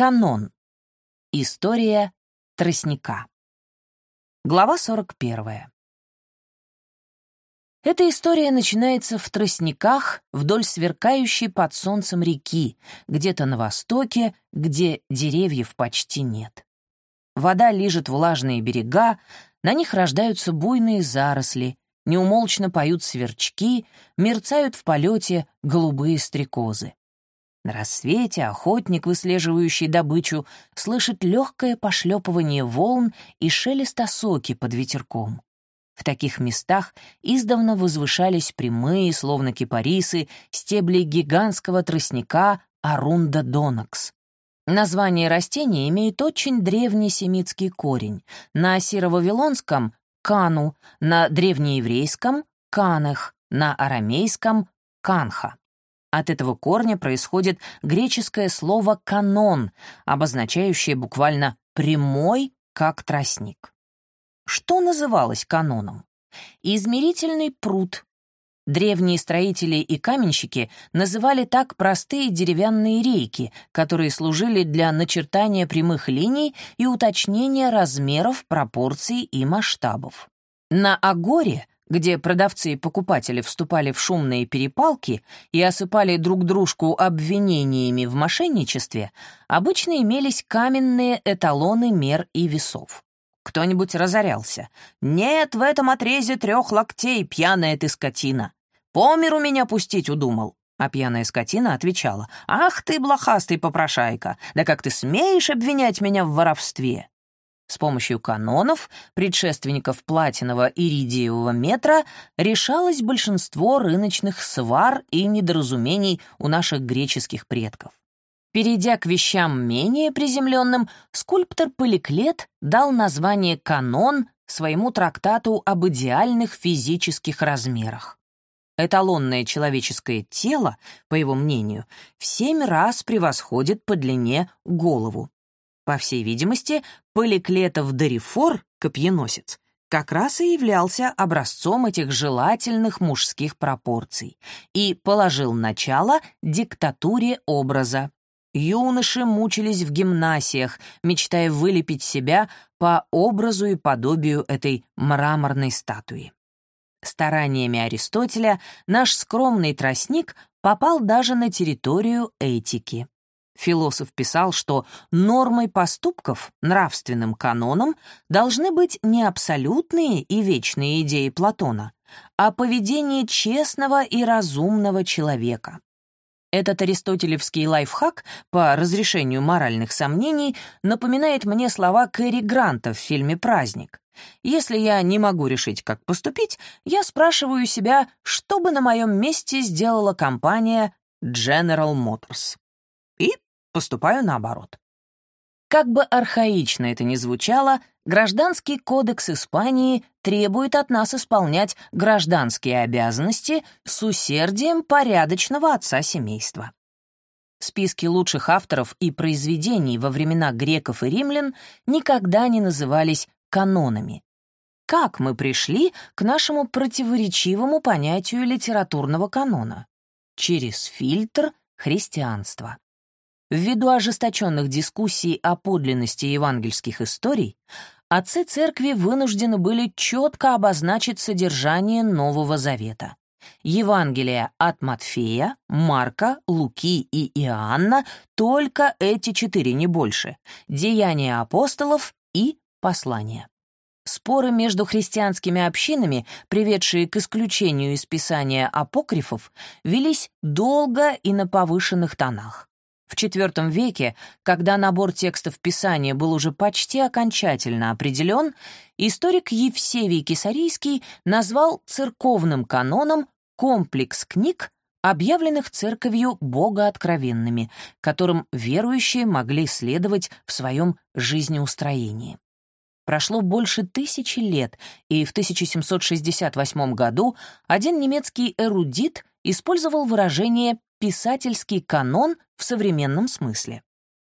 Канон. История тростника. Глава 41. Эта история начинается в тростниках вдоль сверкающей под солнцем реки, где-то на востоке, где деревьев почти нет. Вода лижет влажные берега, на них рождаются буйные заросли, неумолчно поют сверчки, мерцают в полете голубые стрекозы. На рассвете охотник, выслеживающий добычу, слышит легкое пошлепывание волн и шелест осоки под ветерком. В таких местах издавна возвышались прямые, словно кипарисы, стебли гигантского тростника Арунда донакс. Название растения имеет очень древний семитский корень. На ассиро-вавилонском — кану, на древнееврейском — канех, на арамейском — канха. От этого корня происходит греческое слово «канон», обозначающее буквально «прямой, как тростник». Что называлось каноном? Измерительный пруд. Древние строители и каменщики называли так простые деревянные рейки, которые служили для начертания прямых линий и уточнения размеров, пропорций и масштабов. На агоре где продавцы и покупатели вступали в шумные перепалки и осыпали друг дружку обвинениями в мошенничестве, обычно имелись каменные эталоны мер и весов. Кто-нибудь разорялся. «Нет в этом отрезе трех локтей, пьяная ты скотина! По миру меня пустить удумал!» А пьяная скотина отвечала, «Ах ты, блохастый попрошайка! Да как ты смеешь обвинять меня в воровстве?» С помощью канонов, предшественников платинового иридиевого метра, решалось большинство рыночных свар и недоразумений у наших греческих предков. Перейдя к вещам менее приземленным, скульптор Поликлет дал название «канон» своему трактату об идеальных физических размерах. Эталонное человеческое тело, по его мнению, в семь раз превосходит по длине голову. По всей видимости, Поликлетов Дорифор, копьеносец, как раз и являлся образцом этих желательных мужских пропорций и положил начало диктатуре образа. Юноши мучились в гимнасиях, мечтая вылепить себя по образу и подобию этой мраморной статуи. Стараниями Аристотеля наш скромный тростник попал даже на территорию этики. Философ писал, что нормой поступков, нравственным каноном, должны быть не абсолютные и вечные идеи Платона, а поведение честного и разумного человека. Этот аристотелевский лайфхак по разрешению моральных сомнений напоминает мне слова Кэрри Гранта в фильме «Праздник». Если я не могу решить, как поступить, я спрашиваю себя, что бы на моем месте сделала компания General Motors. И поступаю наоборот. Как бы архаично это ни звучало, Гражданский кодекс Испании требует от нас исполнять гражданские обязанности с усердием порядочного отца семейства. Списки лучших авторов и произведений во времена греков и римлян никогда не назывались канонами. Как мы пришли к нашему противоречивому понятию литературного канона? Через фильтр христианства. Ввиду ожесточенных дискуссий о подлинности евангельских историй, отцы церкви вынуждены были четко обозначить содержание Нового Завета. Евангелия от Матфея, Марка, Луки и Иоанна — только эти четыре, не больше, деяния апостолов и послания. Споры между христианскими общинами, приведшие к исключению из Писания апокрифов, велись долго и на повышенных тонах. В IV веке, когда набор текстов Писания был уже почти окончательно определен, историк Евсевий Кисарийский назвал церковным каноном комплекс книг, объявленных церковью богооткровенными, которым верующие могли следовать в своем жизнеустроении. Прошло больше тысячи лет, и в 1768 году один немецкий эрудит использовал выражение «писательский канон» в современном смысле.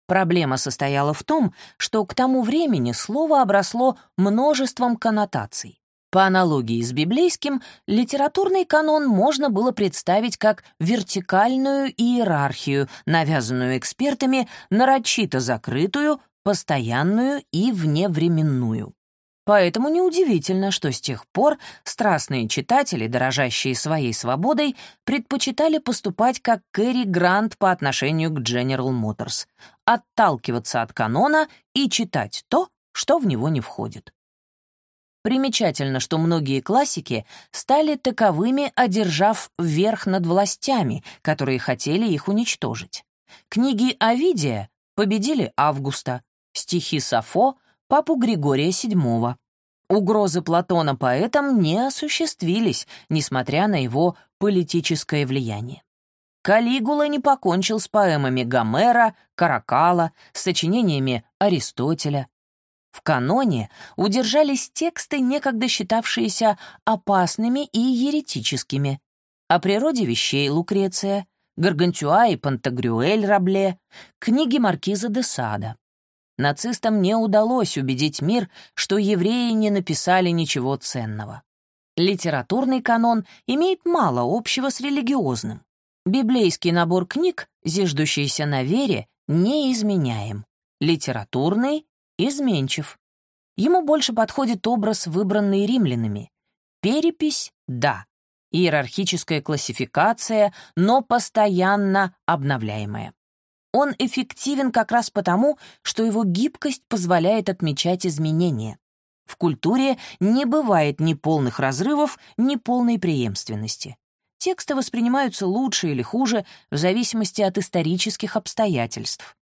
Проблема состояла в том, что к тому времени слово обросло множеством коннотаций. По аналогии с библейским, литературный канон можно было представить как вертикальную иерархию, навязанную экспертами, нарочито закрытую, постоянную и вневременную. Поэтому неудивительно, что с тех пор страстные читатели, дорожащие своей свободой, предпочитали поступать как Кэрри Грант по отношению к General Motors, отталкиваться от канона и читать то, что в него не входит. Примечательно, что многие классики стали таковыми, одержав верх над властями, которые хотели их уничтожить. Книги Овидия победили Августа, стихи Сафо — папу Григория VII. Угрозы Платона поэтам не осуществились, несмотря на его политическое влияние. Калигула не покончил с поэмами Гомера, Каракала, с сочинениями Аристотеля, в каноне удержались тексты, некогда считавшиеся опасными и еретическими. О природе вещей Лукреция, Гаргантюа и Пантагрюэль Рабле, книги Маркиза де Сада. Нацистам не удалось убедить мир, что евреи не написали ничего ценного. Литературный канон имеет мало общего с религиозным. Библейский набор книг, зиждущийся на вере, не изменяем. Литературный изменчив. Ему больше подходит образ, выбранный римлянами. Перепись — да. Иерархическая классификация, но постоянно обновляемая. Он эффективен как раз потому, что его гибкость позволяет отмечать изменения. В культуре не бывает ни полных разрывов, ни полной преемственности. Тексты воспринимаются лучше или хуже в зависимости от исторических обстоятельств.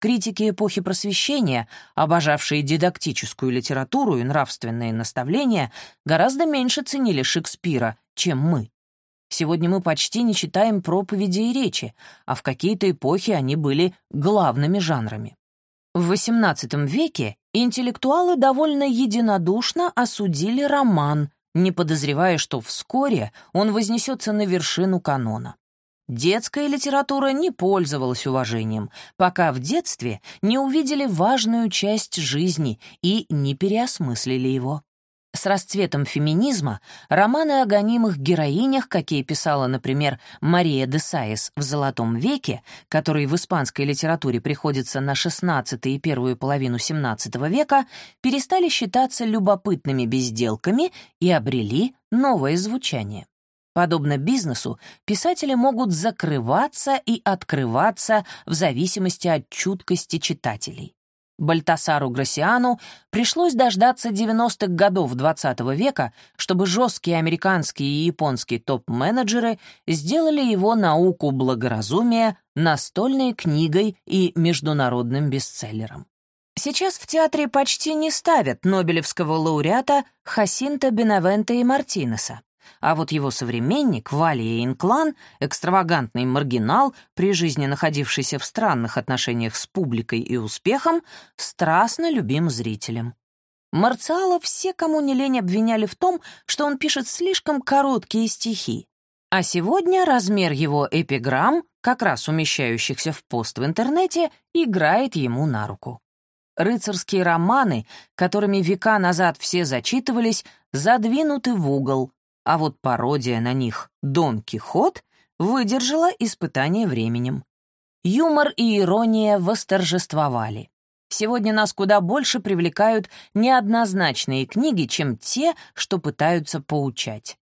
Критики эпохи Просвещения, обожавшие дидактическую литературу и нравственные наставления, гораздо меньше ценили Шекспира, чем мы. Сегодня мы почти не читаем проповеди и речи, а в какие-то эпохи они были главными жанрами. В XVIII веке интеллектуалы довольно единодушно осудили роман, не подозревая, что вскоре он вознесется на вершину канона. Детская литература не пользовалась уважением, пока в детстве не увидели важную часть жизни и не переосмыслили его. С расцветом феминизма романы о гонимых героинях, какие писала, например, Мария де Саис в «Золотом веке», который в испанской литературе приходится на XVI и первую половину XVII века, перестали считаться любопытными безделками и обрели новое звучание. Подобно бизнесу, писатели могут закрываться и открываться в зависимости от чуткости читателей. Бальтасару Грасиану пришлось дождаться 90-х годов XX -го века, чтобы жесткие американские и японские топ-менеджеры сделали его науку благоразумия настольной книгой и международным бестселлером. Сейчас в театре почти не ставят нобелевского лауреата Хасинта Бенавента и Мартинеса а вот его современник, Валия Инклан, экстравагантный маргинал, при жизни находившийся в странных отношениях с публикой и успехом, страстно любим зрителям. Марциала все, кому не лень, обвиняли в том, что он пишет слишком короткие стихи. А сегодня размер его эпиграмм, как раз умещающихся в пост в интернете, играет ему на руку. Рыцарские романы, которыми века назад все зачитывались, задвинуты в угол, а вот пародия на них «Дон Кихот» выдержала испытание временем. Юмор и ирония восторжествовали. Сегодня нас куда больше привлекают неоднозначные книги, чем те, что пытаются поучать.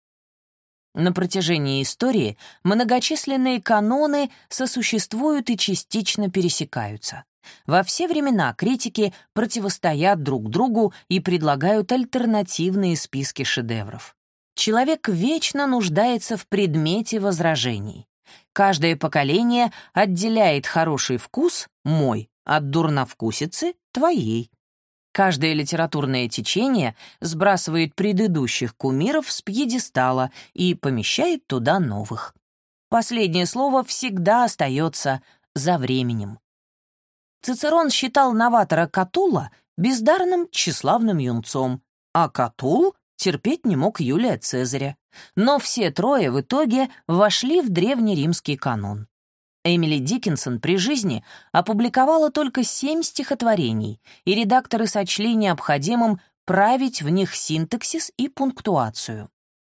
На протяжении истории многочисленные каноны сосуществуют и частично пересекаются. Во все времена критики противостоят друг другу и предлагают альтернативные списки шедевров. Человек вечно нуждается в предмете возражений. Каждое поколение отделяет хороший вкус, мой, от дурновкусицы, твоей. Каждое литературное течение сбрасывает предыдущих кумиров с пьедестала и помещает туда новых. Последнее слово всегда остается за временем. Цицерон считал новатора Катула бездарным тщеславным юнцом, а Катул терпеть не мог Юлия Цезаря. Но все трое в итоге вошли в древнеримский канон. Эмили Диккенсон при жизни опубликовала только семь стихотворений, и редакторы сочли необходимым править в них синтаксис и пунктуацию.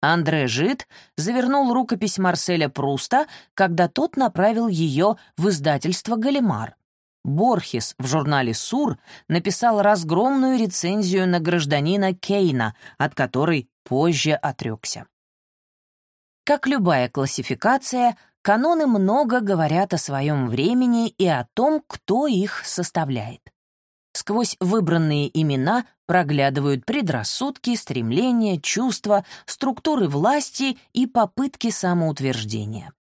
Андре Жид завернул рукопись Марселя Пруста, когда тот направил ее в издательство «Галимар». Борхес в журнале «Сур» написал разгромную рецензию на гражданина Кейна, от которой позже отрекся. Как любая классификация, каноны много говорят о своем времени и о том, кто их составляет. Сквозь выбранные имена проглядывают предрассудки, стремления, чувства, структуры власти и попытки самоутверждения.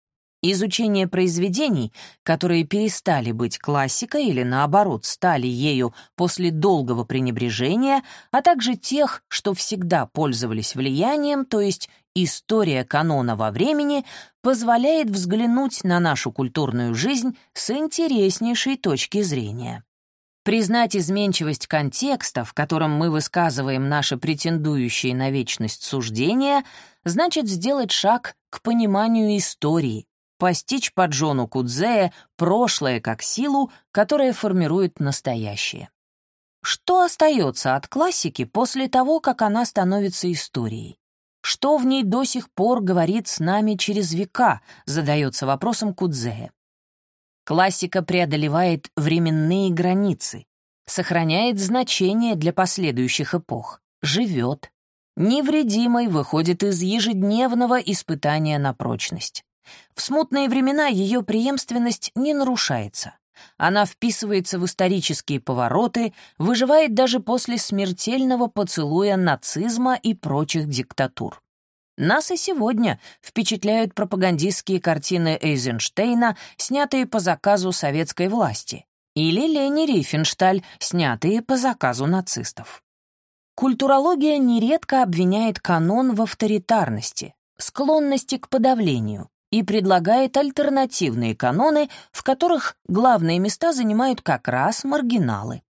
Изучение произведений, которые перестали быть классикой или, наоборот, стали ею после долгого пренебрежения, а также тех, что всегда пользовались влиянием, то есть история канона во времени, позволяет взглянуть на нашу культурную жизнь с интереснейшей точки зрения. Признать изменчивость контекста, в котором мы высказываем наши претендующие на вечность суждения, значит сделать шаг к пониманию истории, постичь по Джону Кудзея прошлое как силу, которая формирует настоящее. Что остается от классики после того, как она становится историей? Что в ней до сих пор говорит с нами через века, задается вопросом Кудзея. Классика преодолевает временные границы, сохраняет значение для последующих эпох, живет. Невредимой выходит из ежедневного испытания на прочность. В смутные времена ее преемственность не нарушается. Она вписывается в исторические повороты, выживает даже после смертельного поцелуя нацизма и прочих диктатур. Нас и сегодня впечатляют пропагандистские картины Эйзенштейна, снятые по заказу советской власти, или Лени Рифеншталь, снятые по заказу нацистов. Культурология нередко обвиняет канон в авторитарности, склонности к подавлению и предлагает альтернативные каноны, в которых главные места занимают как раз маргиналы.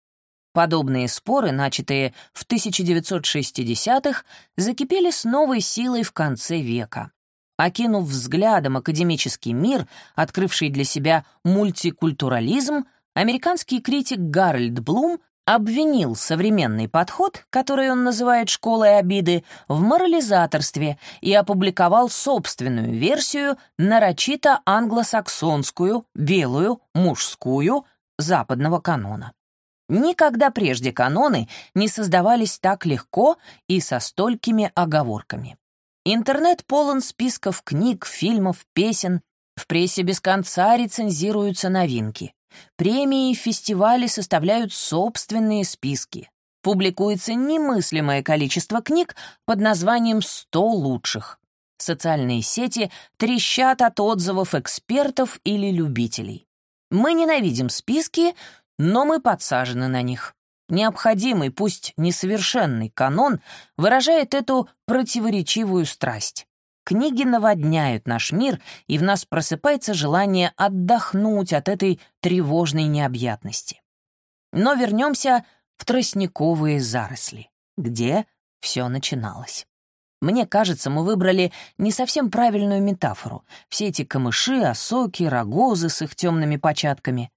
Подобные споры, начатые в 1960-х, закипели с новой силой в конце века. Окинув взглядом академический мир, открывший для себя мультикультурализм, американский критик Гарольд Блум обвинил современный подход, который он называет «школой обиды», в морализаторстве и опубликовал собственную версию, нарочито англосаксонскую, белую, мужскую, западного канона. Никогда прежде каноны не создавались так легко и со столькими оговорками. Интернет полон списков книг, фильмов, песен. В прессе без конца рецензируются новинки. Премии и фестивали составляют собственные списки. Публикуется немыслимое количество книг под названием «100 лучших». Социальные сети трещат от отзывов экспертов или любителей. Мы ненавидим списки, но мы подсажены на них. Необходимый, пусть несовершенный канон выражает эту противоречивую страсть. Книги наводняют наш мир, и в нас просыпается желание отдохнуть от этой тревожной необъятности. Но вернемся в тростниковые заросли, где все начиналось. Мне кажется, мы выбрали не совсем правильную метафору. Все эти камыши, осоки, рогозы с их темными початками.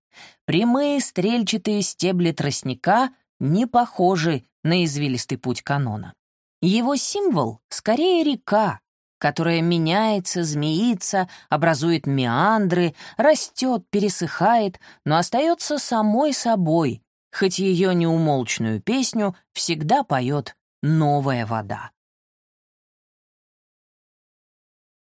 Прямые стрельчатые стебли тростника не похожи на извилистый путь канона. Его символ — скорее река, которая меняется, змеится, образует меандры, растет, пересыхает, но остается самой собой, хоть ее неумолчную песню всегда поет новая вода.